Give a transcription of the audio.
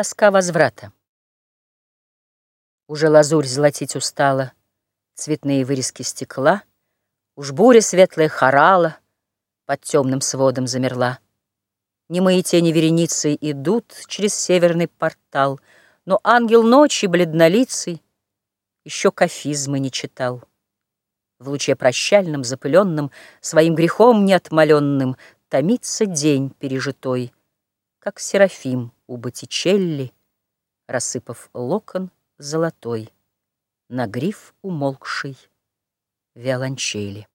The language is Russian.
Тоска возврата. Уже лазурь золотить устала, Цветные вырезки стекла, Уж буря светлая хорала, Под темным сводом замерла. Немые тени вереницы Идут через северный портал, Но ангел ночи бледнолицый Еще кафизмы не читал. В луче прощальном, запыленном, Своим грехом неотмоленным Томится день пережитой, Как Серафим у Боттичелли, Рассыпав локон золотой На гриф умолкший виолончели.